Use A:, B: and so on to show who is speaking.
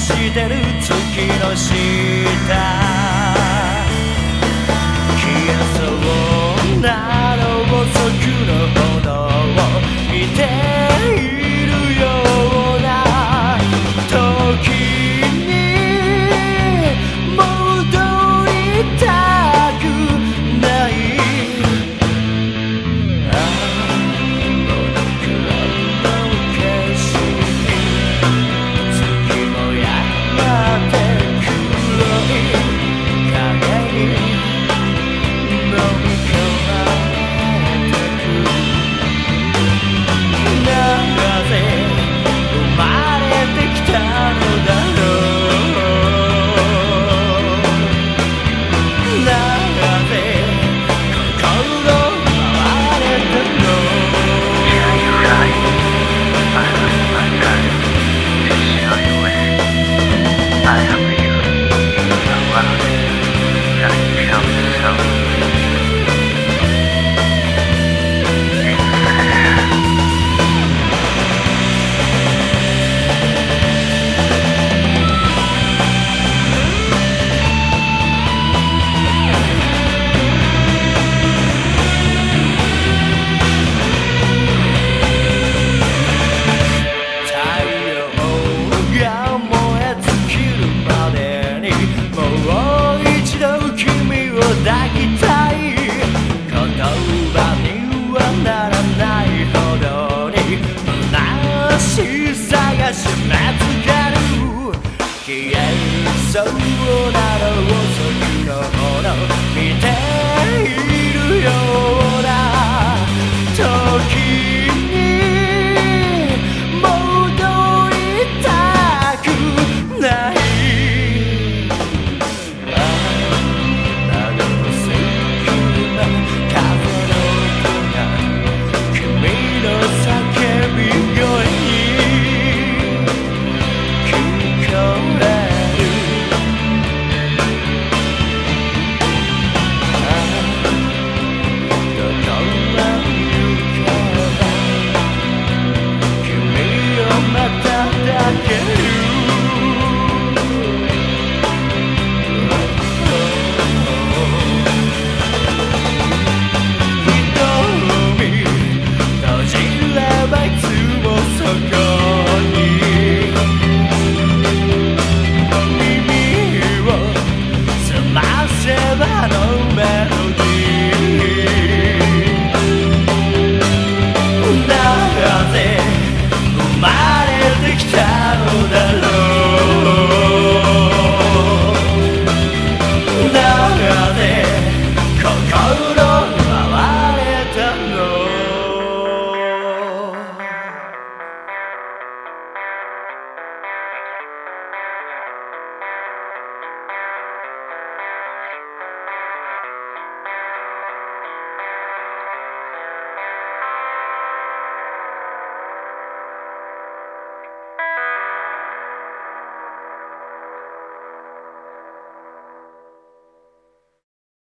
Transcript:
A: してる月の下